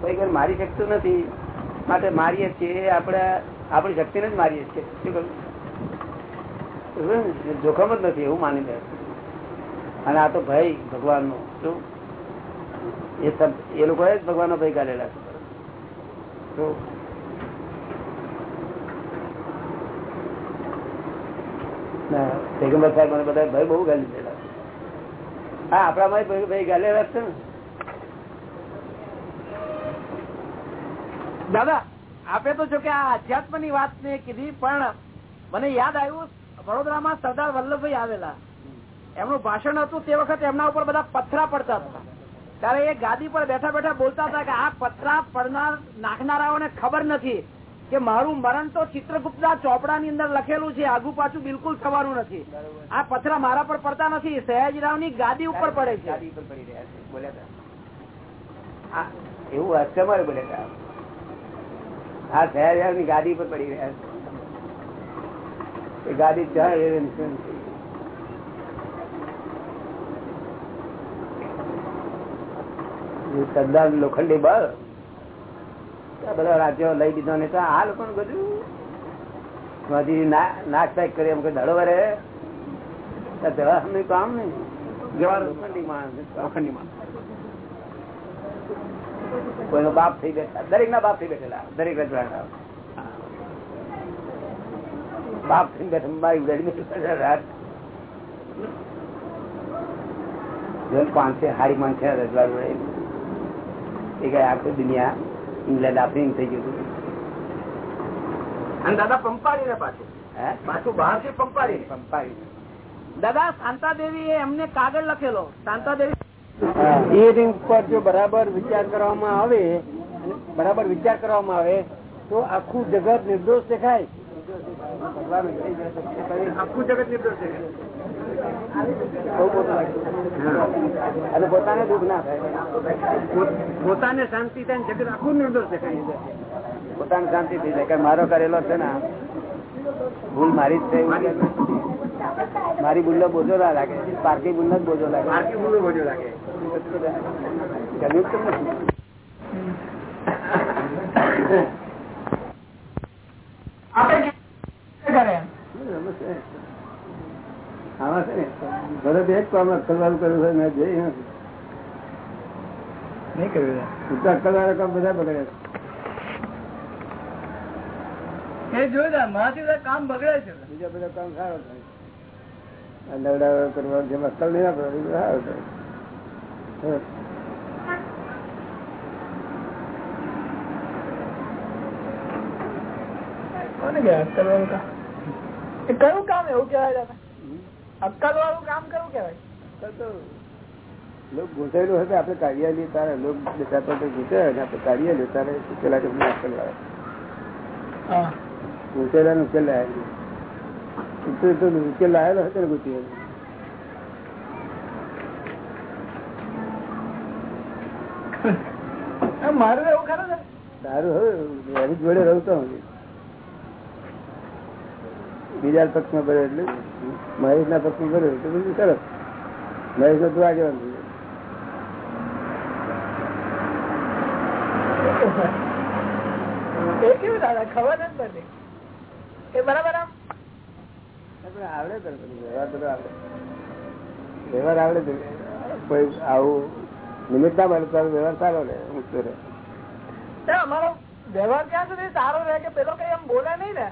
કોઈ મારી શકતું નથી. માટે મારીએ છીએ આપણે, આપણી શક્તિને જ મારીએ છીએ. જોખમ જ નથી, એવું માની લે. અને આ તો ભય ભગવાન નો શું? એ એ લોકો જ ભગવાન નો ભય કાઢેલા છે. સાહેબ મને બધા ભય બહુ ગાલી દેલા હા આપણામાં ભાઈ ગાલેલા છે ને. દાદા, આપે તો જો કે આ અધ્યાત્મની વાત ને કીધી, પણ મને યાદ આવ્યું, વડોદરામાં સરદાર વલ્લભભાઈ આવેલા. એમનું ભાષણ હતું તે વખતે એમના ઉપર બધા પથરા પડતા હતા. ત્યારે એ ગાદી પર બેઠા બેઠા બોલતા હતા કે આ પથરા પડનાર નાખનારાઓને ખબર નથી કે મારું મરણ તો ચિત્રગુપ્ત ચોપડા ની અંદર લખેલું છે, આગુ પાછું બિલકુલ થવાનું નથી. આ પથરા મારા પર પડતા નથી સયાજીરાવની ગાદી ઉપર પડે છે. એવું હાસ્ય મારે બોલ્યા આ સયાજીરાવની ગાડી પર પડી રહ્યા છે. એ ગાદી ત્યાં સરદાર લોખંડી બળ. બધા રાજ્યો લઈ દીધો ને આ લોકો નું બધું. નાક ટાઈક કરી એમ ધડો વરે. કામ નહીં. લોખંડી માણસ લોખંડી માણસ. કોઈનો બાપ થઈ બેઠા. દરેક ના બાપ થઈ બેઠેલા. દરેક રજવાડા બાપ. થઈ બેઠા. મારી ઉડાડી પાંચસે હારી માણસે રજવાડું એ કઈ આખી દુનિયા ઇંગ્લેન્ડ આફ્રિન થઈ ગયું અને દાદા પંપાળી ને પાછું પાછું બહારથી પંપાડી પંપાળી દાદા શાંતા દેવી એમને કાગળ લખેલો. શાંતા દેવી એ રીંગ પર જો બરાબર વિચાર કરવામાં આવે બરાબર વિચાર કરવામાં આવે તો આખું જગત નિર્દોષ દેખાય. આખું જગત નિર્દોષ દેખાય. અને પોતાને દુઃખ ના થાય. પોતાને શાંતિ થાય જગત આખું નિર્દોષ દેખાય. પોતાને શાંતિ થઈ જાય. મારો કરેલો છે ને ભૂલ મારી જ છે. મારી બુલ્લો બોજો ના લાગે. પાર્કી બુલ્લો જ બોજો લાગે. પાર્કી બુલ્લો બોજો લાગે. ભરત એક કામ અક્કલવાળું કર્યું છે મેં જઈ નહીં કર્યું અક્કલવાળા કામ બધા બગડે એ જોયું મારાથી કામ બગડે છે. બીજા બધા કામ સારો થાય નવડાવા કરવા જેમ અક્કલ નહીં આપડે કયું કામ એવું કેવાય અક્કલ વાળું કામ કરું કેવાય ઘૂંસાયેલું હશે આપડે કાઢ્યા લઈએ તારે લોક બધા તો ઘૂસે આપડે લઈએ તારે પેલા કે અક્કલ વાળા. ઘૂસેલા નું ઉકેલ લાયેલું ઉકેલ લાયેલો હતો ને ઘૂસી મારું એવું ખરું છે સારું હવે એની જોડે રહું તો બીજા પક્ષમાં ભર્યો એટલે મહેશ ના પક્ષમાં ભર્યો બધું સરસ. મહેશ નો તું આગળ એ કેવું દાદા ખબર નથી પડતી એ બરાબર આમ? આવડે વ્યવહાર બધો આવડે. વ્યવહાર આવડે કોઈ આવું નિમિત્ત ના મળે તો વ્યવહાર સારો રહે મુક્ત રહે. અમારો વ્યવહાર ક્યાં સુધી? સારો રહે કે પેલો કઈ એમ બોલે નહીં ને?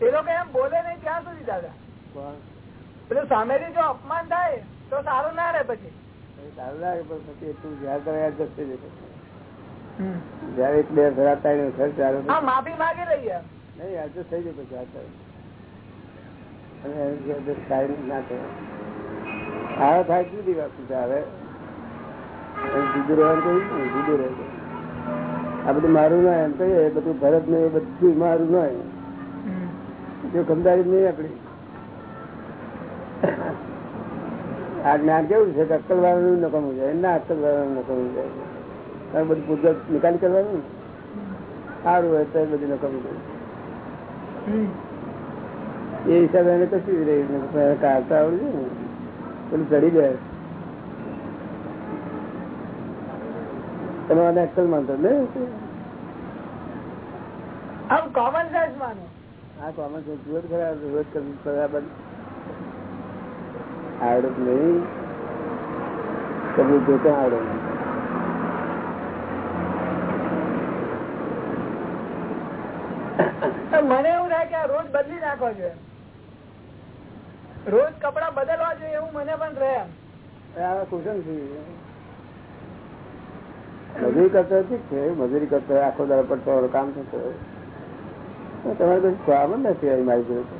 પેલો કઈ એમ બોલે નહીં ક્યાં સુધી દાદા પેલું સામેથી જો અપમાન થાય તો સારું ના રહે પછી. સારું લાગે પણ પછી એટલું ધ્યાન કરે જશે. જયારે એક બે ઘરા હા માફી માંગી લઈએ. નહીં એડજસ્ટ થઈ જાય પછી આ અને એડજસ્ટ થાય ના આવો થાય જુદી વાત છે હવે જુદું રહેવાનું કહ્યું જુદું રહે આ બધું મારું ના એમ કહીએ બધું ભરત ને બધું મારું ના જો ખમદારી નહીં આપડી આ જ્ઞાન કેવું છે કે અક્કલ વાળાનું નકમું જાય ના અક્કલ વાળાનું નકમું જાય તમે બધું પૂજા નિકાલ કરવાનું? સારું હોય તો બધું નકમું જાય એ હિસાબે એને કશું રહી કાઢતા આવડે ને. પેલું ચડી જાય. તમે આને અક્કલ માનતો ને કોમન સેન્સ માનો. આ કોમન સેન્સ જુઓ ખરા રોજ બરાબર. આવડત નહીં? કબૂલ જોતા આવડે. નહીં મને એવું થાય કે આ રોજ બદલી નાખવા જોઈએ. રોજ કપડા બદલવા જોઈએ એવું મને પણ રહે. કુશન મજૂરી કરતો ઠીક છે, મજૂરી કરતો આખો દર પડતો તમારું કામ થતો તમારે કઈ કામ જ નથી મારી જોડે.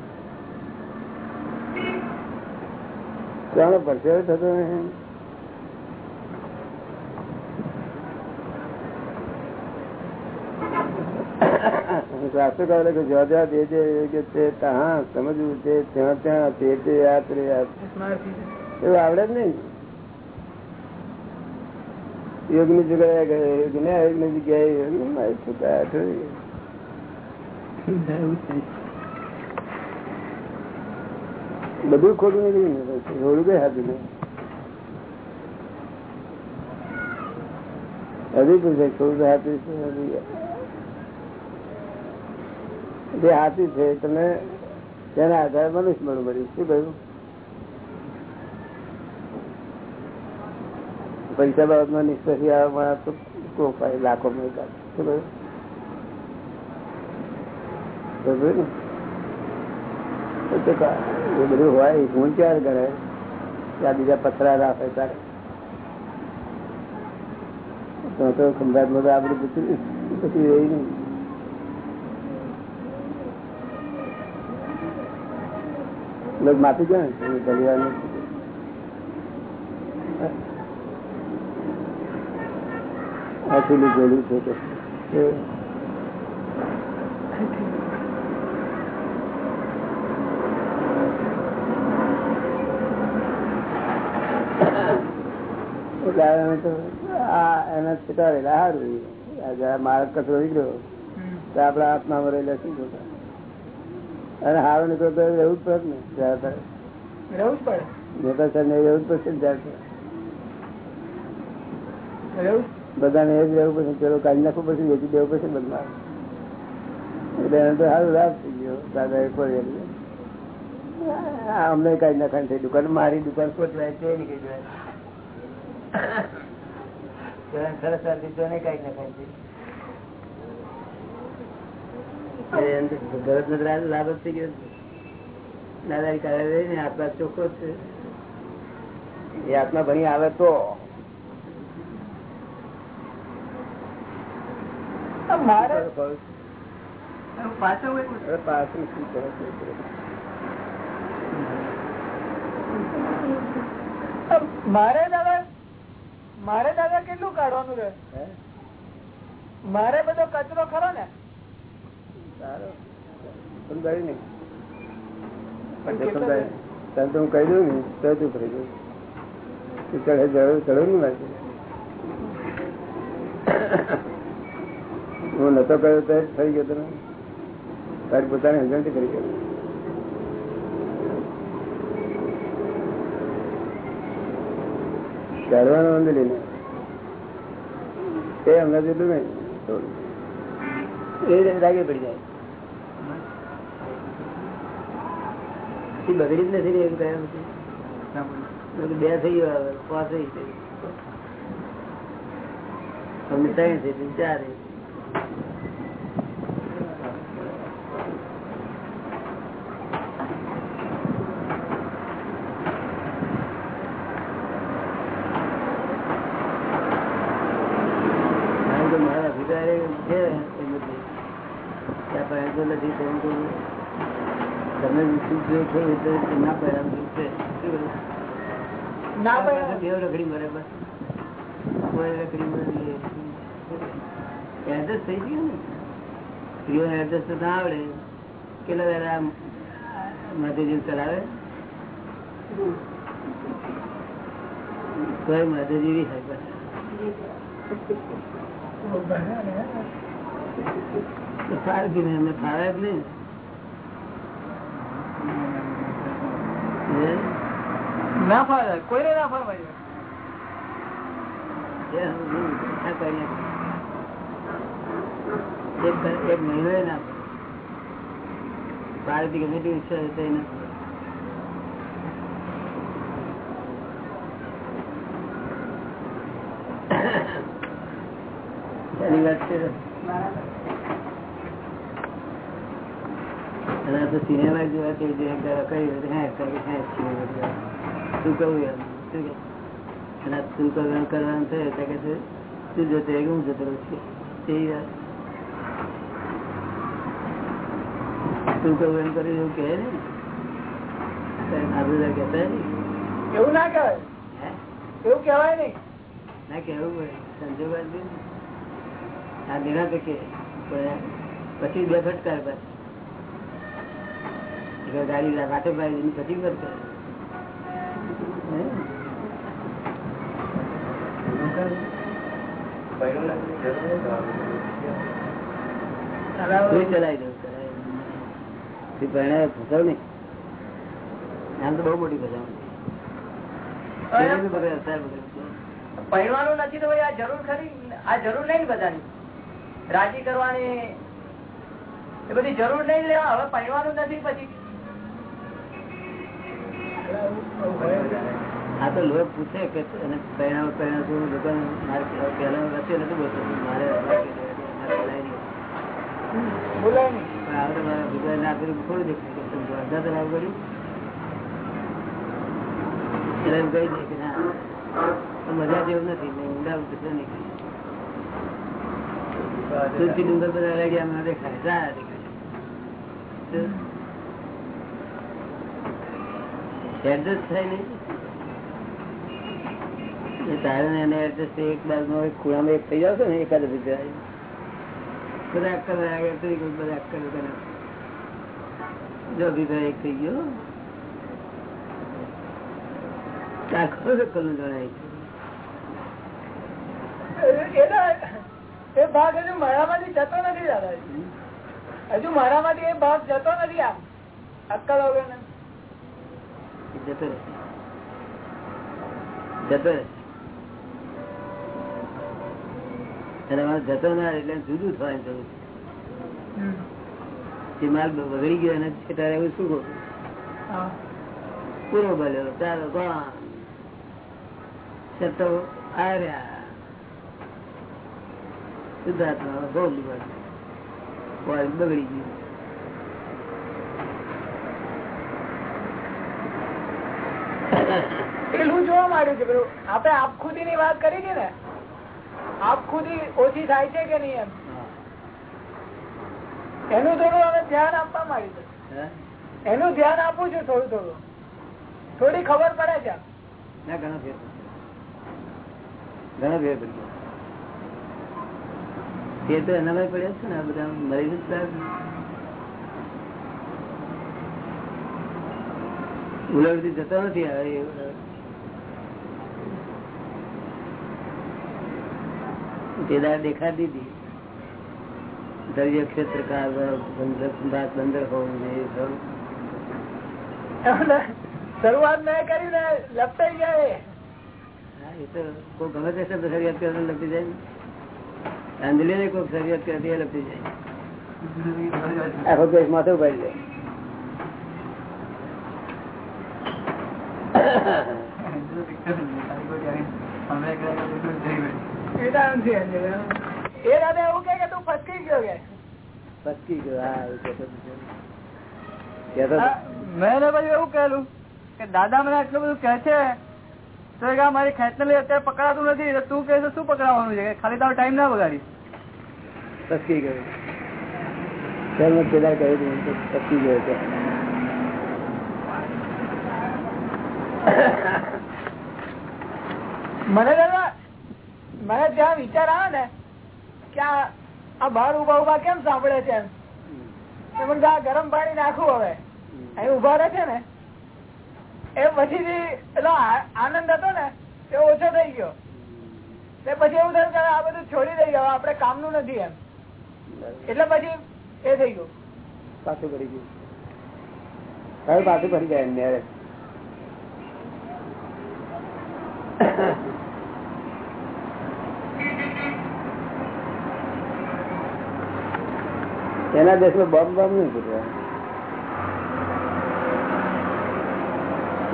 ચાલો પરસેવો થતો નહીં શાસ્ત્ર કહે કે જ્યાં જ્યાં જે જે યોગ્ય છે ત્યાં સમજવું છે ત્યાં ત્યાં તે તે યાદ રે યાદ એવું આવડે જ નહીં યોગની જગ્યાએ ગયો યોગ ને યોગની જગ્યાએ યોગ મારી છૂટા. બધું ખોટું નીકળ્યું ને થોડું કઈ હાથું નહીં હજી પૂછે થોડું હાથું. જે હાથી છે તમે તેના આધારે મનુષ્ય મળું મળ્યું. શું કહ્યું? પૈસા બાબતમાં નિષ્પક્ષી આવવા તો કોપાય લાખો મળતા. શું કહ્યું? એ હોય, હું ક્યારે કરે ત્યાં બીજા પથરા રાખે તારે. તો તો ખંભાત બધું પૂછ્યું પછી રહી નહીં. લોક માપી ગયા ને પરિવાર આખી ગયેલું છે કે એના ચટાડેલા સારું આ જરા માર્ગ કચરો નીકળ્યો આપડા હાથમાં રહેલા શું ખોટા અને હારો નીકળ્યો તો રહેવું જ પડે ને જ્યાદાતર રહેવું જ પડે. ને રહેવું જ પડશે જ્યાદાતર બધાને એ જ રહેવું પડશે પેલો કાઢી નાખવું પડશે વેચી દેવું પડશે બધા એટલે એને તો સારું લાભ થઈ ગયો દાદા એ કોઈ અમને કાઢી નાખવાની થઈ દુકાન મારી દુકાન કોચવાય તે નીકળી જાય સરસ સરસ તો નહીં લાભ થઈ ગયો. ને આત્મા ચોખ્ખો છે. એ આત્મા ભણી આવે તો. મારે દાદા મારે દાદા કેટલું કાઢવાનું રહે? મારે બધો કચરો ખરો ને. સમજાયું ને? પણ તે કેટલો સમજાયું. તને તો હું કહી દઉં ને તો તું કરી દઉં તું ચડે ને મારે. હું નતો કર્યો તો થઈ ગયો તમે. તારી પોતાની સમજણથી કરી ગયો. ચડવાનો બંધ લઈને એ હમણાં જેટલું નહીં. એ લાગે પડી જાય. બગડી જ નથી એવું એમ કયા બે થઈ ગયો પાંચ થઈ તમને ત્રણ થઈ ચાર થઈ. કારણ કે મારા અભિપ્રાય છે એમ નથી ત્યાં પહેરતો નથી પરંતુ તમે વિકસિત જો છો એટલે ના પહેરાવું રખડી મરે બસ. કોઈ રખડી મરે એડજસ્ટ થઈ ગયું ને? સ્ત્રીઓને એડજસ્ટ ના આવડે. કેટલા વેરા માધેજી ચલાવે? તોય માધેજી થાય પાછા. તો સારું કીધું એમને ફાવે જ નહીં? ના ફાવે કોઈને ના ફાવે. એક મહિનો ના ભારતી ગમે ઈચ્છા તો એને એની વાત છે. અને તો સિનેમા જોવા કે જે કહ્યું હે હે. શું કહું એમ? શું કે અને તું કરવાનું કરવાનું થયું કે છે તું જોતો હું જતો રહું છું તું કહું એમ કરી એવું કહે ને? બધા કહેતા એવું ના કહેવાય? હે? એવું કહેવાય નહીં. ના કેવું પડે સંજોગ. આ નિરાંતે કે પછી બે ફટકાર બસ એટલે ગાડી વાટે પાડી પછી બંધ કરે હે? તું ચલાવી દઉં ચલાવી દઉં. બહુ મોટી ફસાવણી પેલા બી બગડે, અત્યારે પહેરવાનું નથી તો ભાઈ આ જરૂર ખરી? આ જરૂર નહીં બધાની રાજી કરવાની એ બધી જરૂર નહીં લેવા હવે પહેરવાનું નથી પછી. આ તો લોક પૂછે કે પરિણામ પરિણામ શું લોકો મારે પહેલા વચ્ચે નથી બોલતો મારે મારે બોલાય નહીં. પણ આ મારા ભૂગોળ ના કર્યું થોડું દેખાય કે તમે અડધા તો લાગુ કર્યું. એટલે એમ કહી દે કે ના મજા જેવું નથી ઊંડા ઉતરતો નહીં તુલસી ડુંગર બધા રેડિયા મને દેખાય સારા દેખાય. હજુ મારામાંથી જતો નથી દાદા હજુ મારામાંથી એ ભાગ જતો નથી આ. અક્કલ વગર જતો જતો જતો ના એટલે જુદું થવાની જરૂર છે. માલ બગડી ગયો અને તારે એવું શું કહું? પૂરો ભલ્યો ચાલો કોણ? છતો આવ્યા ભોગ બગડી ગયું. માંડ્યું છે. પેલું આપડે આપખુદી ની વાત કરી છે ને આપખુદી ઓછી થાય છે કે નહીં એમ? એનું થોડું હવે ધ્યાન આપવા માંડ્યું છે એનું ધ્યાન આપું છું થોડું થોડું. થોડી ખબર પડે છે ના ઘણો ફેર ઘણો ફેર પડી ફેર તો એનામાં પડ્યા છે ને આ બધા મરી જતા નથી જતો નથી એ તેદાર દેખાતી દરિયા ક્ષેત્ર બંદર હોવું શરૂઆત મેં કરી ને લપટાઈ ગયા એ. તો કોઈ ગમે તે શબ્દ ફરિયાદ કરે લપી જાય ને. કોઈ લપી આખો માથે ઉપાડી જાય એ દારૂણથી એ દાદા એવું કે કે તું ફસકી ગયો કે? ફસકી ગયો હા એવું કહેતો હતો. કહેતો હતો. મેં એવું કહેલું કે દાદા મને આટલું બધું કે છે તો મારી ખેંચને અત્યારે પકડાતું નથી તું કે શું પકડાવવાનું છે? કે ખાલી તારો ટાઈમ ના બગાડી ફસકી ગયો. ત્યારે મેં પેલા કહ્યું હતું, તો ફસકી ગયો છે મને દાદા મને ત્યાં વિચાર આવે ને કે આ બહાર ઊભા ઊભા કેમ સાંભળે છે એમ? ગરમ પાણી નાખવું હવે. અહીં ઊભા રહે છે ને, એ પછી એટલો આનંદ હતો ને, એ ઓછો થઈ ગયો. તે પછી એવું થયું કે આ બધું છોડી દઈએ, હવે કામ કામનું નથી એમ. એટલે પછી એ થઈ ગયું. પાછું પડી ગયું. હવે પાછું પડી જાય મેરેજ એના દેશમાં બોમ્બ બોમ્બ નહીં ફૂટવા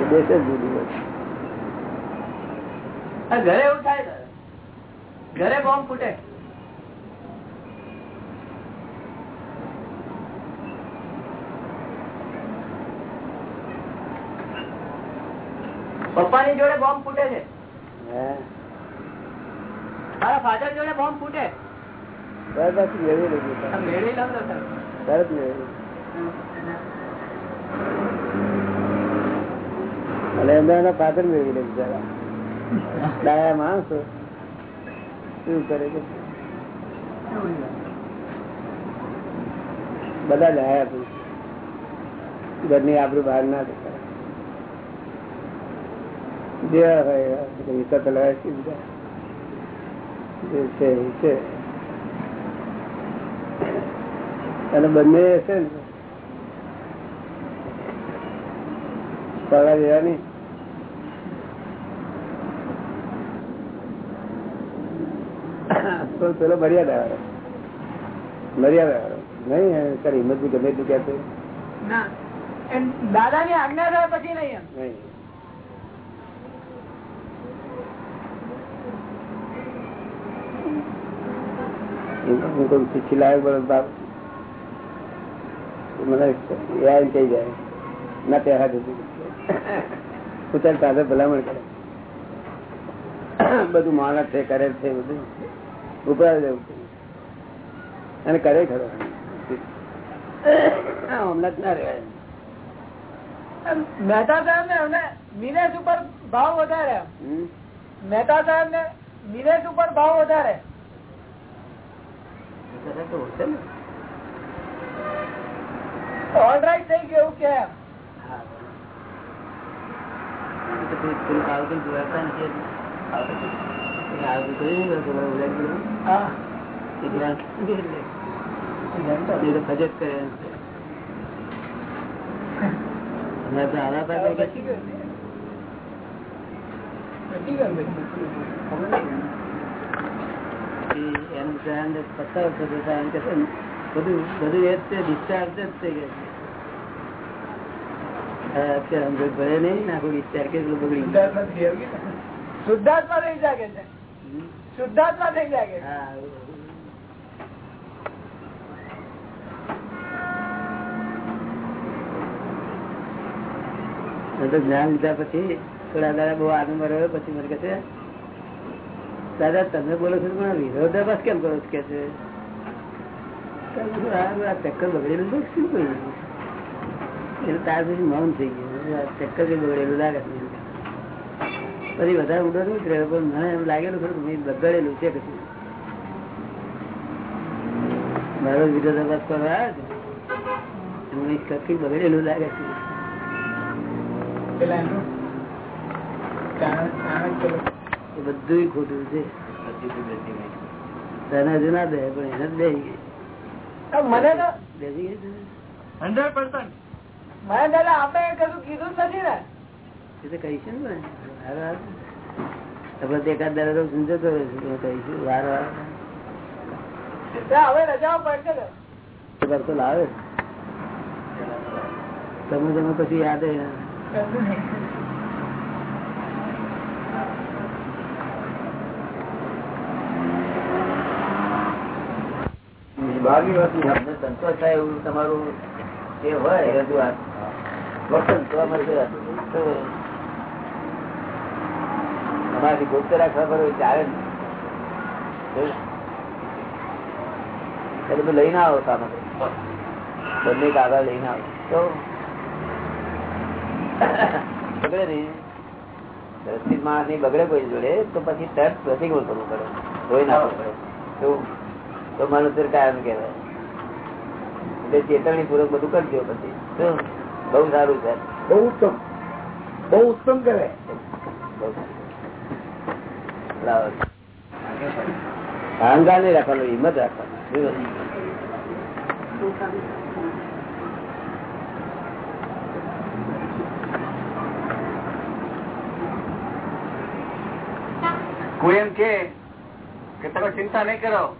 દેશ જ જુદી હોય ઘરે એવું થાય ઘરે બોમ્બ ફૂટે? પપ્પાની જોડે બોમ્બ ફૂટે છે? હે? મારા ફાધર જોડે બોમ્બ ફૂટે? મેળવી લીધું મેળવી. તરત મેળવી અને એમના એના ફાધર મેળવી લે બિચારા ડાયા માણસ. શું કરે છે? બધા ડાયા પૂછ ઘરની આપણું બહાર ના દેખાય. જે હોય વિકત લાવે છે છે એ છે અને બંને હશે ને. પગાર નહીં. તો પેલો મર્યાદા વાળો. મર્યાદા વાળો. નહીં તારી હિંમત બી ગમે એટલું કહેતો દાદા ની. આજ્ઞા થાય પછી નહીં હું કોઈ શીખી લાવ્યો બરાબર મને કહી જાય. ના ત્યાં જતું હું તારી ભલામણ કરે. બધું માણસ છે કરે છે બધું. ઉપરાય જવું અને કરે ખરો. હમણાં જ ના રહેવાય. મહેતા સાહેબ ને એમને મિનેશ ઉપર ભાવ વધારે મહેતા સાહેબ ને મિનેશ ઉપર ભાવ વધારે થઈ ગયું કે એમ હા ફજત કરે અમે તો ગયું ગયું એમ. વર્ષ થતા એમ કે ને, બધું બધું એ જ છે ડિસ્ચાર્જ જ છે કે અત્યારે સમજ ભરે નહીં નાખો વિચાર કે જાગે છે? શુદ્ધાત્મા થઈ જાગે હા, તો જ્ઞાન લીધા પછી થોડા દાદા બહુ આનંદ રહ્યો પછી મને કહે દાદા તમે બોલો છો પણ વિરોધાભાસ કેમ કરો છો? કે છે. ચક્કર બગડેલું શું કહ્યું એટલે ત્યાર પછી મૌન થઈ ગયું. ચક્કર કઈ બગડેલું લાગે પછી વધારે ઉડો નહીં ઉતર્યો પણ મને એમ લાગેલું ખરું મેં બગડેલું છે પછી. મારો વિરોધાભાસ કરવા આવ્યો છે. કકી બગડેલું લાગે છે. બધું ખોટું છે. તને હજુ ના દે પણ એને જ ગઈ. મને બેસી મને દાદા આપણે કશું કીધું નથી ને. એ તો કહીશું ને. તો એકાદ તો સમજતો કહીશું વાર વાર હવે રજાઓ પડશે તો લાવે. તમે તમે પછી યાદ હોય. ને. તમને સંતોષ થાય એવું તમારું તો અમારે. તો ગુપ્ત રાખવા પર ચાલે. એ બધું લઈને આવો સામે બંને કાગળ લઈને આવો. તો બગડે નહીં. વ્યવસ્થિત માણસની બગડે કોઈ જોડે, તો પછી તરત પ્રતિકૂળ કરવું પડે. ધોઈ નાખવું પડે. શું? તો મનુષ્ય કાયમ કહેવાય. એટલે ચેતવણી પૂર્વક બધું કરજો પછી. બઉ બહુ સારું છે. બહુ ઉત્તમ. બહુ ઉત્તમ કરે સારું. અહંકાર નહીં રાખવાનો હિંમત રાખવાનો. કોઈ એમ કે તમે ચિંતા નહીં કરો.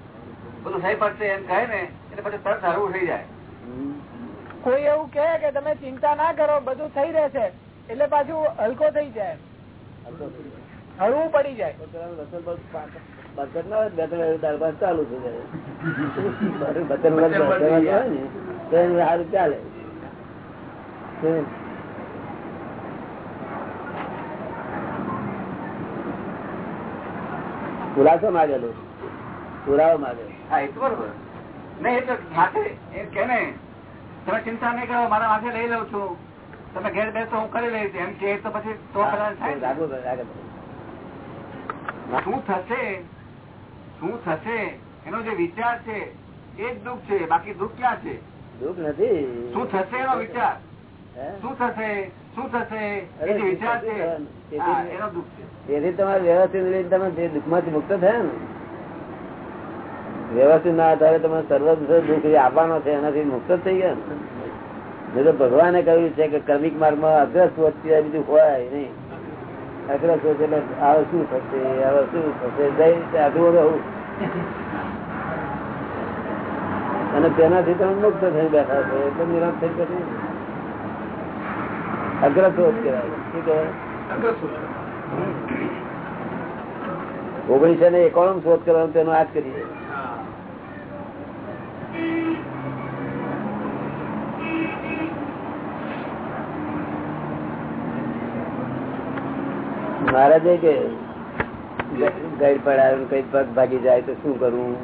બધું સહી પડશે એમ કહે ને એટલે પછી તરત હરવું થઈ જાય. કોઈ એવું કહે કે તમે ચિંતા ના કરો બધું થઈ રહેશે એટલે પાછું હલકો થઈ જાય. હળવું પડી જાય. ચાલુ થઈ ચાલે ખુલાસો માગેલો. પુરાવો માગે. હા એ તો બરોબર. નહીં એ તો સાથે એ કે ને તમે ચિંતા નહીં કરો મારા માથે લઈ લઉં છું. તમે ઘેર બેસો હું કરી લઈશ. એમ કે તો પછી તો. શું થશે? શું થશે? એનો જે વિચાર છે એ જ દુઃખ છે. બાકી દુઃખ ક્યાં છે? દુઃખ નથી. શું થશે એનો વિચાર? શું થશે? શું થશે? એ જે વિચાર છે એનો દુઃખ છે. તેથી તમારે વ્યવસ્થિત રીતે તમે જે દુઃખમાંથી મુક્ત થયા ને વ્યવસ્થિત ના આધારે તમે સર્વ દુઃખ આપવાનો છે એનાથી મુક્ત થઈ ગયા ને. તો ભગવાને કહ્યું છે કે કર્મિક માર્ગમાં અગ્રસ્ત વચ્ચે બીજું હોય નહીં. અગ્રસ્ત વચ્ચે એટલે હવે શું થશે આવે શું થશે? જઈ રીતે આગળ રહું અને તેનાથી તમે મુક્ત થઈ બેઠા છો એટલે નિરાશ થઈ પછી અગ્રસ્ત વચ્ચે શું કહેવાય? ઓગણીસો ને એકાણું શોધ કરવાનું તેનો આજ કરીએ. મહારાજે કે ગાઈડ પડાયું કઈ પગ ભાગી જાય તો શું કરવું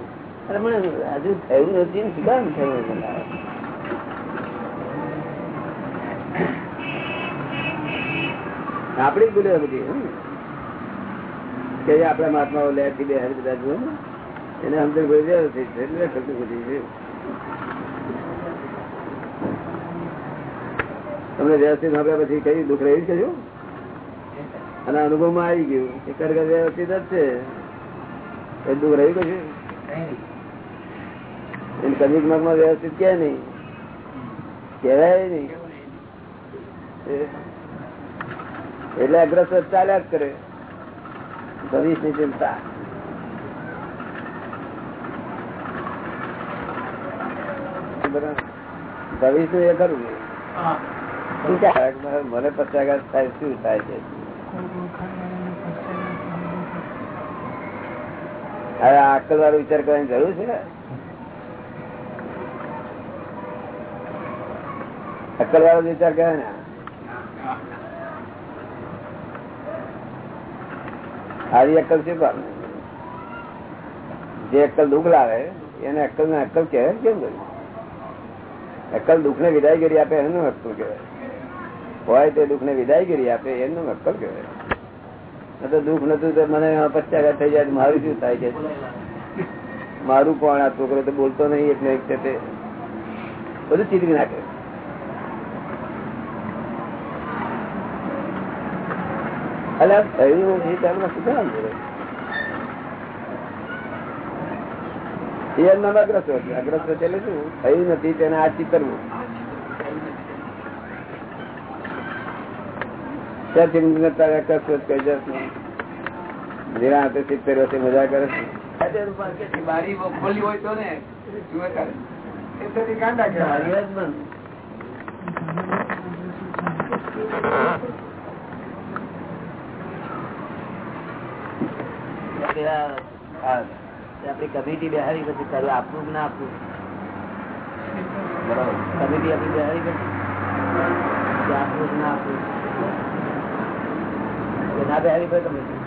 અરે મને હજુ થયું નથી ને શું કામ થયું? આપડી જ ભૂલ્યો બધી. કે આપડા મહાત્માઓ લે થી બે હારી બધા જુઓ એને અંદર ભૂલી જાય છે એટલે ખોટું બધી છે તમને વ્યવસ્થિત સાંભળ્યા પછી કઈ દુઃખ રહ્યું છે અને અનુભવમાં આવી ગયું. એ કરગર વ્યવસ્થિત જ છે. એ દુઃખ રહ્યું કશું? એને મગમાં વ્યવસ્થિત કે નહીં? કહેવાય નહીં. એટલે અગ્રસર ચાલ્યા જ કરે. ભવિષ્યની ચિંતા. ભવિષ્ય એ કરવું? મને પચાસ થાય શું થાય છે? હવે આ અક્કલ વાળો વિચાર કરવાની જરૂર છે? અક્કલ વાળો વિચાર કરે ને. આવી અક્કલ શું કામ જે અક્કલ દુઃખ લાવે, એને અક્કલ ને અક્કલ કહેવાય કેમ કર્યું? અક્કલ દુઃખ ને વિદાયગીરી આપે એનું અક્કલ કહેવાય. હોય તો દુઃખ ને વિદાયગીરી આપે એમનું અક્કલ કહેવાય. તો દુઃખ નતું તો મને પચાસ થઈ જાય મારું શું થાય છે? મારું કોણ? આ છોકરો તો બોલતો નહીં એટલે એક તે બધું ચીતરી નાખે. અલે, થયું શું કામ છે? એ અગ્રસ્ત છે. એટલે શું? થયું નથી તેને આ ચિતરવું ત્યાંથી મને તારે કસરત કરી જશે જેના હાથે સિત્તેર વર્ષે મજા કરે છે. બારી ખોલી હોય તો ને. કાંડા કહેવાય. બારી પેલા આ કમિટી બેહારી પછી તારું આપવું ના આપવું? બરાબર. કમિટી આપણી બેહારી પછી? કે આપવું ના આપવું? ના બેહારી પડે કમિટી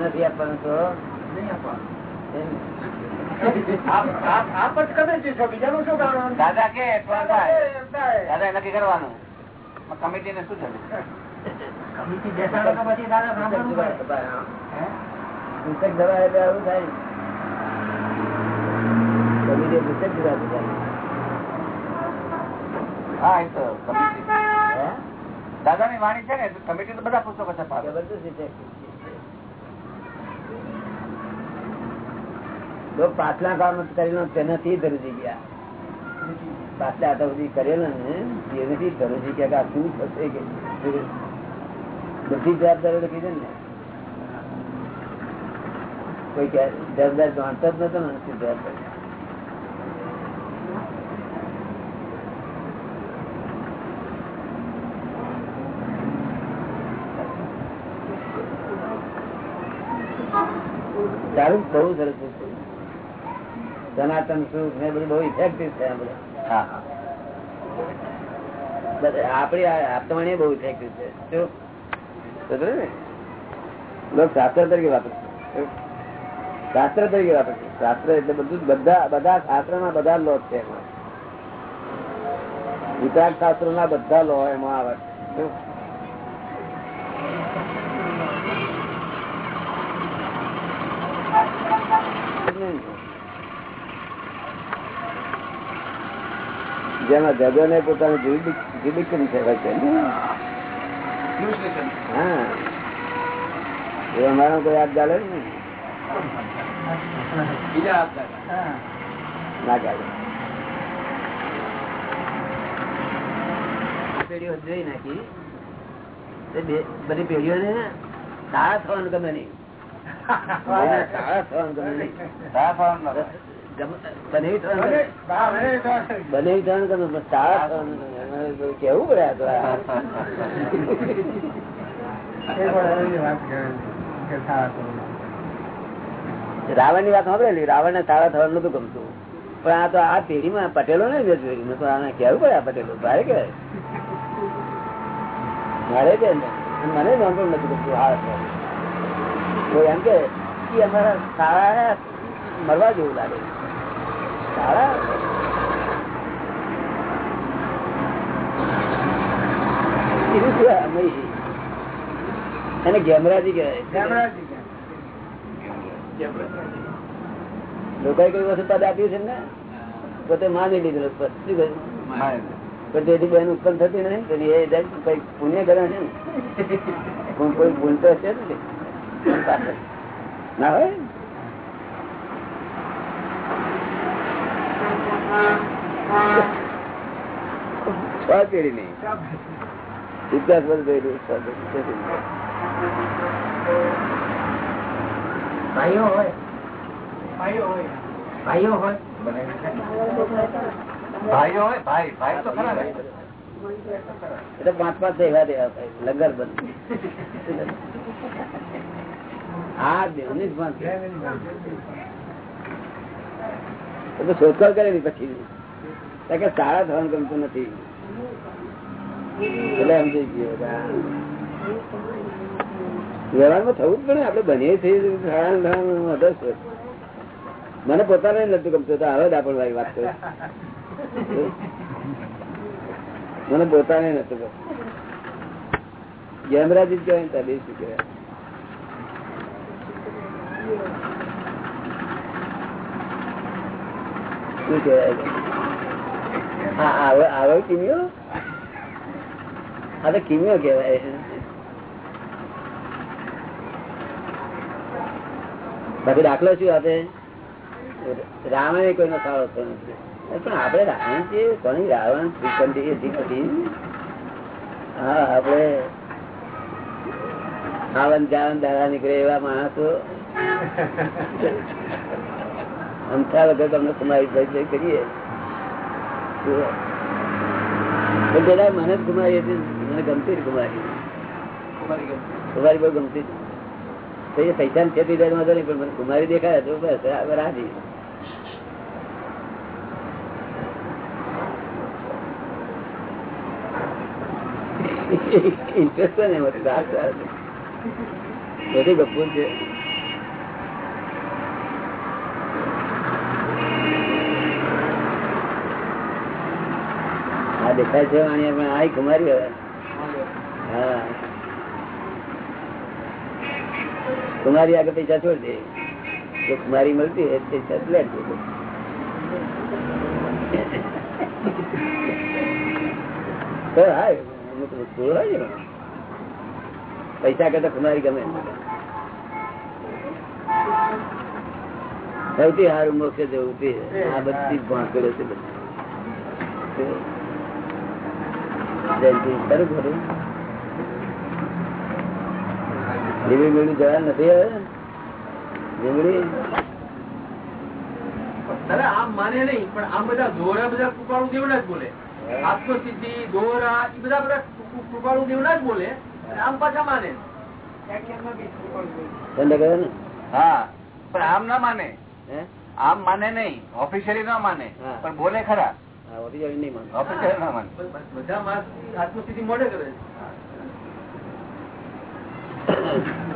નથી આપવાનું તો. દાદા કે. દાદા નક્કી કરવાનું. કમિટી ને શું થયું? કમિટી બેસાડો પછી દાદા? પુસ્તક એટલે આવું થાય. કમિટી પુસ્તક હા એ તો કમિટી? દાદા ની વાણી છે ને કમિટી તો બધા પુસ્તકો છપાવે જો પાછલા કામ કરેલો તેનાથી ધરુજી ગયા. પાછલા આટલા બધી કરેલો ને તેનાથી ધરુજી ગયા કે આ શું થશે કે બધી જવાબદારી લખી દે ને. કોઈ જવાબદાર જાણતો જ નતો ને જવાબદાર? સારું બહુ સરસ વસ્તુ. સનાતન સુખ ને બધું બહુ ઇફેક્ટિવ છે આ બધા. હા હા. બધા આપણી આ આત્માણી બહુ ઇફેક્ટિવ છે. ને. લોક શાસ્ત્ર તરીકે વાપરે. શાસ્ત્ર તરીકે વાપરે છે. શાસ્ત્ર એટલે બધું બધા બધા શાસ્ત્ર ના બધા લો છે એમાં. વિતરાગ શાસ્ત્રો ના બધા લો એમાં આવે છે. જેમાં જગને પોતાનું પોતાનું જુડિક્શન છે વચ્ચે હા. એ અમારો કોઈ યાદ ચાલે ને ના ચાલે. પેઢીઓ જોઈ નાખી. બધી પેઢીઓ ને તારા થવાનું ગમે નહીં. તારા સારા થવાનું ગમે નહીં. તારા થવાનું ગમે. ત્રણ ગમે સારા કેવું પડે. રાવણની વાત સાંભળેલી? રાવણ ને સારા થવાનું નતું ગમતું. પણ આ તો આ પેઢીમાં પટેલો ને પેઢી તો આને કેવું પડે આ પટેલો? ભારે કે મારે કે મને નોંધો નથી ગમતું થવાનું. એમ કે અમારા સારા મરવા જેવું લાગે. એને ગેમરાજી કહેવાય. કઈ વસ્તુ પદ આપ્યું છે ને પોતે માની લીધું પદ શું કહ્યું? પણ તેથી બેન ઉત્પન્ન થતી નહીં એ કઈ પુણ્ય કરે છે ને? કોઈ કોઈ ભૂલ તો હશે ને? ના હોય? છ પેઢી નહીં ઇતિહાસ બધું જોયેલું છ પેઢી. ભાઈઓ હોય. ભાઈઓ હોય. ભાઈઓ હોય? ભાઈ ભાઈ તો ખરા એટલે પાંચ પાંચ એવા દેવા ભાઈ. લંગર બંધ. હા બેવની જ પાંચ એ તો શોધખોળ કરેલી પછી. કે સારા થવાનું ગમતું નથી. એટલે એમ ગયો. વ્યવહારમાં થવું જ પડે. આપડે બનીએ છીએ. મને પોતાને નથી ગમતું. તો હવે દાપણ વાળી વાત કરું. મને પોતાને નથી ગમતું. ગેમરાજી જ કહેવાય શું કહેવાય? બાકી દાખલો શું આપે? રાવણ કોઈનો સારો થયો નથી. પણ આપણે રાવણ છીએ? કોની રાવણ? શ્રીકંઠી એ હા, આપણે આવન જાવન દાદા નીકળે એવા માણસો. વગર તમને કુમારી ભાઈ કરીએ. પણ પેલા મને કુમારી હતી મને ગમતી કુમારી. કુમારી બહુ ગમતી તો એ પૈસા છે તે વાંધો નહીં પણ મને કુમારી દેખાય તો બસ રાજી. ઇન્ટરેસ્ટ ને. બધી ગપુ છે. આ દેખાય છે વાણિયા પણ આ કુમારી હવે હા કુમારી આગળ પૈસા છોડ દે જો કુમારી મળતી હોય તો પૈસા લે દે. તો હા અમુક વસ્તુ હોય છે ને. પૈસા કરતા કુમારી ગમે સૌથી સારું મોક્ષ જવું તે આ બધી ભાંકડો છે બધી. જયંતિ ખરું ખરું. લીલી મેળવી જવા નથી હવે? લીમડી આમ માને નહીં પણ આમ બધા દોરા બધા કૃપાળુ દેવના જ બોલે. આત્મસિદ્ધિ દોરા એ બધા બધા કૃપાળુ દેવના જ બોલે. આમ પાછા માને. હા પણ આમ ના માને. આમ માને નહીં ઓફિશિયલી ના માને. પણ બોલે ખરા. બધા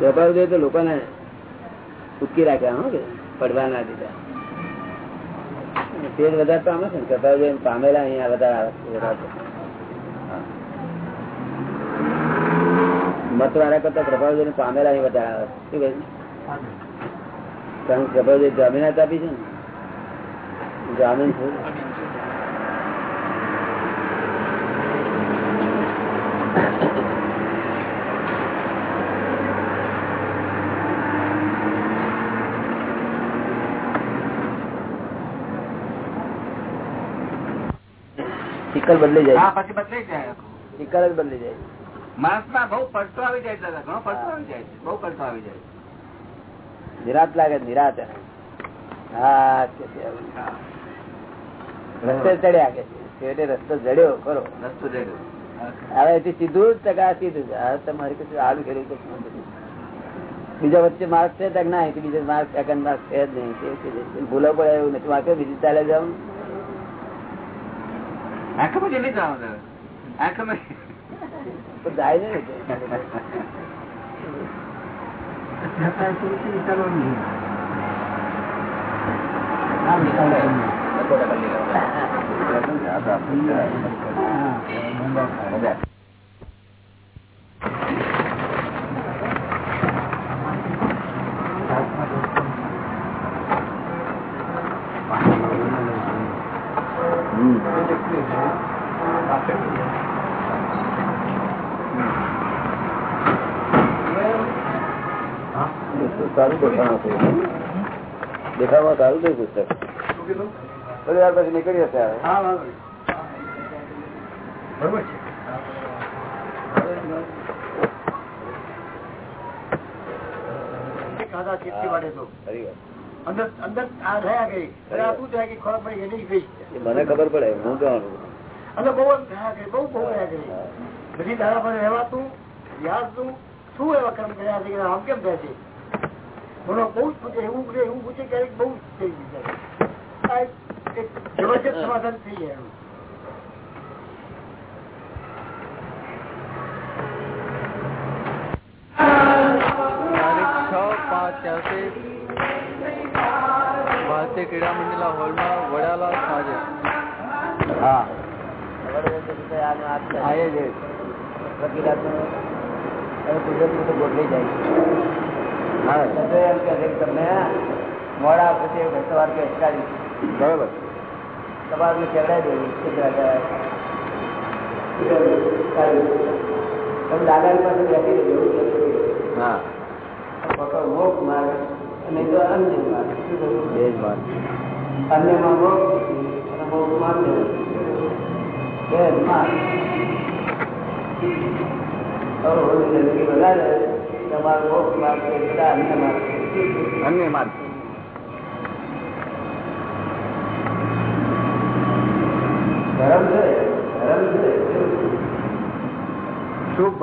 વેપાર જોઈએ તો લોકોને ઉચકી રાખ્યા હો કે? પડવા ના દીધા. તેજ વધારે પામે છે ને કપાળ જોઈએ પામેલા અહીંયા વધારે આવે મત વાળા કરતા પ્રભાવ જોઈને પામેલા અહીં વધારે આવે. શું કહે કારણ કે પ્રભાવ જોઈ જામીનાત આપી છે ને. જામીન છે શિકલ બદલી જાય. હા પછી બદલી જાય. સિકલ જ બદલી જાય. માણસમાં બહુ પડતો આવી જાય દાદા ઘણો પડતો આવી જાય. બહુ પડતો આવી જાય નિરાત લાગે નિરાત. હા. રસ્તે ચડ્યા કે રસ્તો જડ્યો ખરો. રસ્તો જડ્યો. હવે એથી સીધું જ ટકા સીધું તમારે કશું આલુ ખેલું કશું. બીજા વચ્ચે માર્ક છે તક ના? બીજા માર્ક સેકન્ડ માર્ક છે જ નહીં. ભૂલો પડે એવું નથી. વાંકે બીજી ચાલે જાઉં આંખ પછી નહીં જવાનું દાદા આંખમાં તો જાય ને સારું દેખાવામાં સારું થયું પુસ્તક થોડી વાર પછી નીકળી જશે તો. મને ખબર પડે હું બધી દાડા પર રહેવાતું યાદનું શું એવા કર્મ કર્યા છે આમ કેમ થાય છે? બોલો બહુ જ પૂછે એવું પૂછે એવું પૂછે ક્યારેક બહુ થઈ ગયું જબરજસ્ત સમાધાન થઈ જાય ભારતીય ક્રીડા મંડળના હોલમાં વડાલા સાંજે. હા. મોડા પછી સવાર કે અટકાવી બરોબર. તમારે દેવું તમે દાદાની પાસે બેસી દેજો હા. ખોટો મોક્ષ માર્ગ અને તો અન્ય માર્ગ? બે જ માર્ગ અન્યમાં મોક્ષ અને મોક્ષમાં અન્ય બે જ માર્ગ તમારો માર્ગ અન્ય માર્ગ? અન્ય માર્ગ ધર્મ છે ધર્મ છે શુભ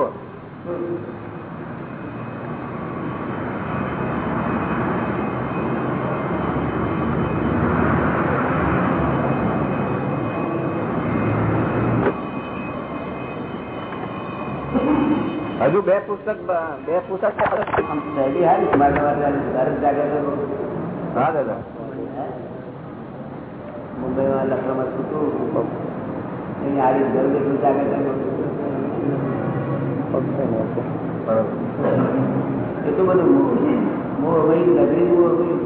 હજુ બે પુસ્તક બે પુસ્તક હા દાદા. મુંબઈમાં લખવામાં છૂટું હારી જરૂર જાગે છે. એટલું બધું મોહ મોહ વહી નગરી મોહ વહી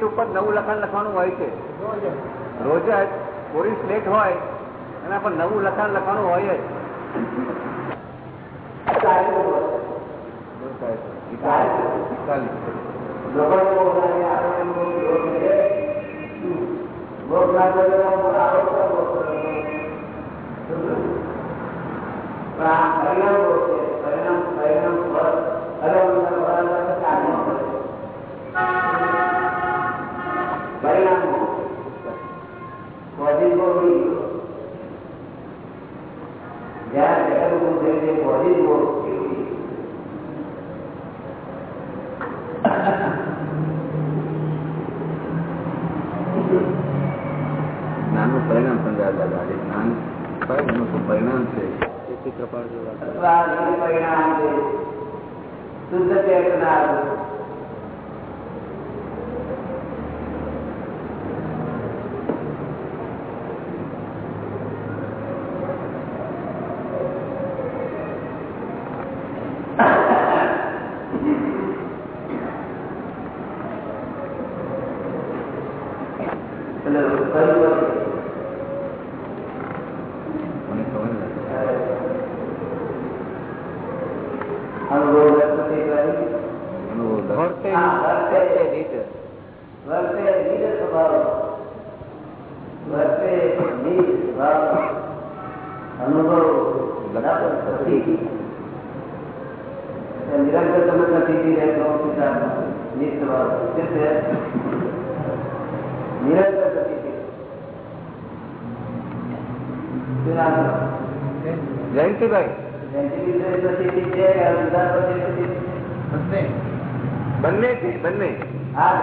ટિકિટ ઉપર નવું લખાણ લખવાનું હોય છે. રોજ જ કોરી સ્લેટ હોય, એના પર નવું લખાણ લખવાનું હોય જ. બંને. છે બંને. હા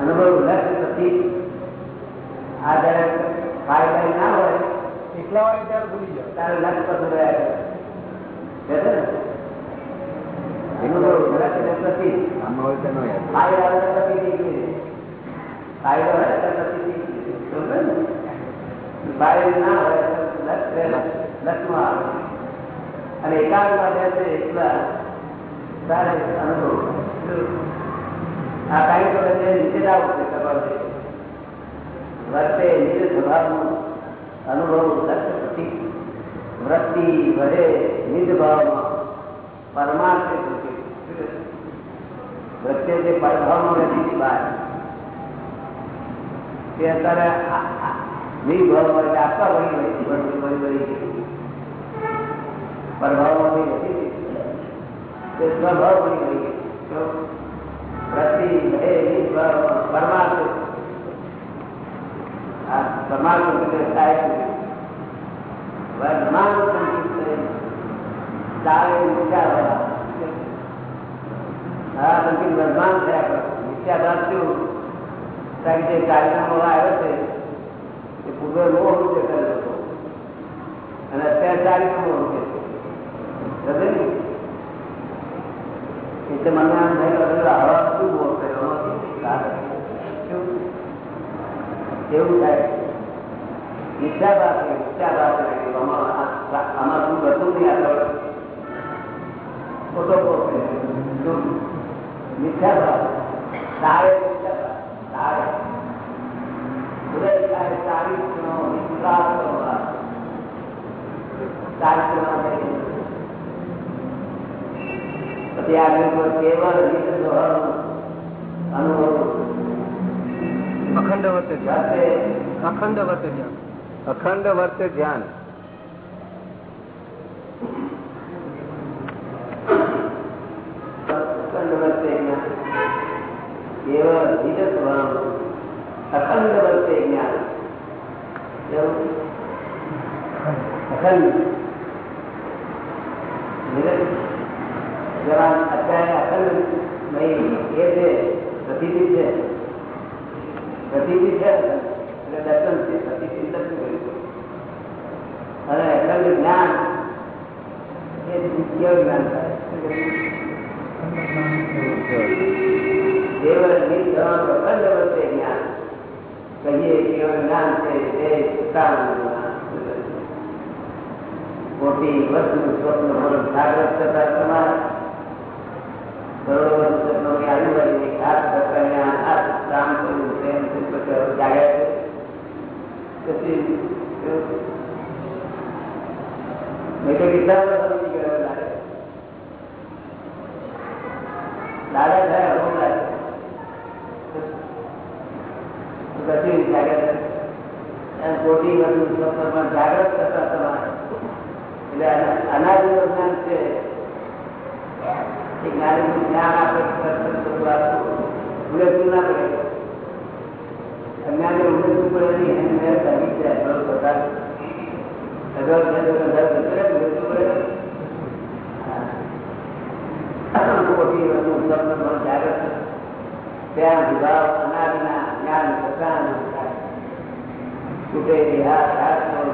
અનુભવ પછી આ જયારે ના હોય એકલા હોય ત્યારે ભૂલી જાવ તારે લક્ષ પસંદ અને એકાંતમાં જશે એટલા સારા અનુભવ આ કાંઈ તો નીચે લાવવું છે કરવાનું વર્તે નીચે સ્વભાવનું અનુભવ લક્ષ્ય પ્રતિ વૃત્તિ વધે નિજ ભાવમાં પરમાર્થ વચ્ચે જે પરભાવ રહેતી હતી બહાર તે અત્યારે નિર્ભાવમાં એટલે આપવા વળી રહી હતી ભરી વળી વળી પરભાવમાં વળી હતી તે સ્વભાવ વળી વળી તો પ્રતિ ભય નિર્ભાવ પરમાર્થ. આ પરમાર્થ થાય છે. વર્ધમાન સંકિત ચાલે ઊંચા હા બધી વર્ધમાન થયા કરો મિથ્યાભાન થયું. કારણ આવ્યો છે, એ પૂર્વ બહુ રૂપે હતો અને અત્યારે કાર્યક્રમો રૂપે એટલે મને શું બહુ કર્યો એવું થાય? મિથ્યાભાન મિથ્યાભાન આમાં શું હતું નહીં આગળ? ખોટો બહુ કર્યો મિથ્યા બાદ તારે તારે. ઉદય ચારિત્રનો વિશ્વાસ કરવા ચારિત્રમાં પછી આગળ કેવળ રીત અનુભવ અખંડ વર્તે ધ્યાન. અખંડ વર્તે ધ્યાન. અખંડ વર્તે ધ્યાન. સ્વરૂપ અખંડ વર્તે જ્ઞાન? અખંડ નિરંતર અત્યારે અખંડ નહીં એ છે પ્રતિથી છે પ્રતિથી છે અને અખંડ જ્ઞાન એ દ્વિતીય જ્ઞાન થાય કેવળ નિર્ધન અખંડ વર્તે જ્ઞાન. કહીએ કેવળ જ્ઞાન છે. મોટી વસ્તુ સ્વપ્ન જાગ્રત થતા તમારે. પછી છે મેં લાગે. દાદા થાય પછી જાગ્રત જાગ્રત કરતા તમારે. એટલે અનાજ જ્ઞાન છે. એ જ્ઞાનનું જ્ઞાન આપણે ભૂલેતું ના પડે અજ્ઞાનને શું પડે નહીં એમ મેં કહી છે, થોડો બધા તો કદાચ કરે ઉમેરવું પડે કોટી સ્વપ્નમાં જાગૃત ત્યાં વિભાવ અનાજના જ્ઞાન છૂટે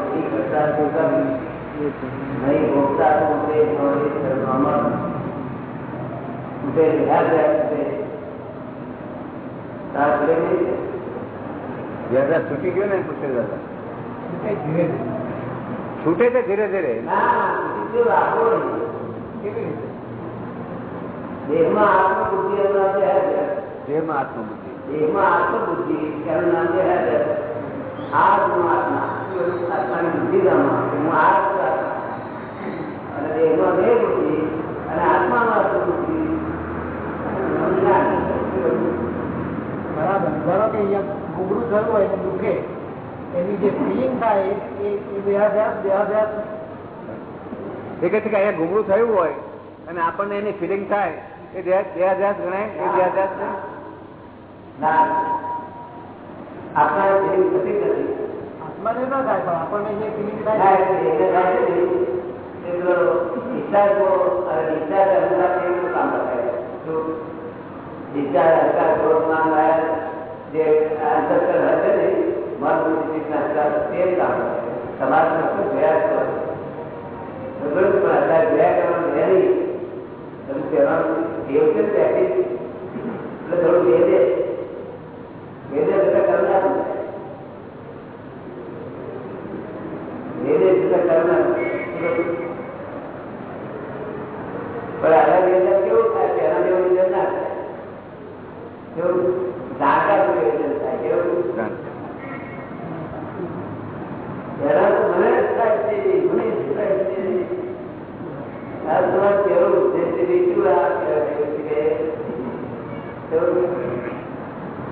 શ્રી કરતા નહીં ભોગતા તો તે ગયો ને પૂછે દાદા છૂટે છે ધીરે ધીરે? દેહમાં આત્મબુદ્ધિ બુદ્ધિ છે આત્મબુદ્ધિ. એમાં આત્મબુદ્ધિ એનું નામ જે આત્મા આત્માની બુદ્ધિધામમાં હું આ જ છું આત્મા. અને દેહમાં બે બુદ્ધિ અને આત્મામાં આત્મબુદ્ધિ. એનું નામ જ્ઞાન. બરાબર. ધારો કે અહીંયા ગુગળું થયું હોય દુઃખે દુખે. એની જે ફિલિંગ થાય એ દેહાભ્યાસ એ કે અહીંયા ઘૂમરું થયું હોય અને આપણને એની ફિલિંગ થાય એ દેહાભ્યાસ ગણાય એ દેહાભ્યાસ આપણા જેવી થતી નથી. આત્માને ન થાય પણ આપણને જે ફિલિંગ થાય થાય એને થાય છે ને, એ પેલો ડિસ્ચાર્જો અનુસાર કેવું કામ કરે જો ડિસ્ચાર્જ અનુસાર થોડોકમાં લાયક જે આંતરકર હશે ને મન બુદ્ધિના અનુસાર તે કામ તમારે શું પ્રયાસ કરો બરોબર? પણ અત્યારે પ્રયાસ કરવાનું છે નહીં. તમે કહેવાનું એવું છે ને એટલે થોડું વેદે વેદે જતા કેવું થાય તેના જેવું વેદન ના થાય? કેવું? જાણકાર વેદન થાય, કેવું? પહેલા તો મને જ છે મને જ થાય છે? આ તમારે કેવું કેવું?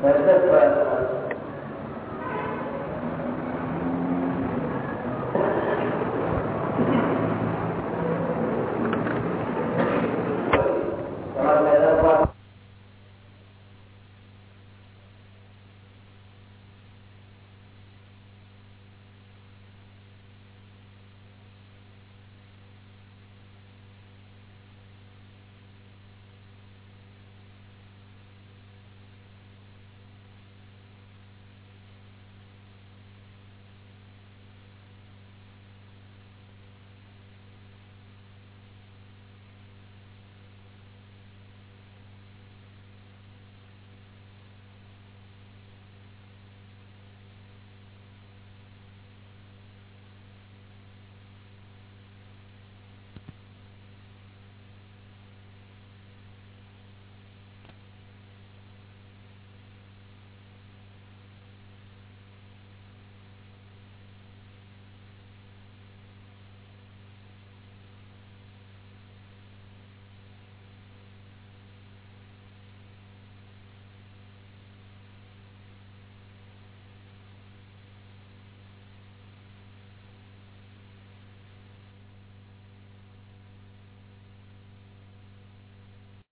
સરસ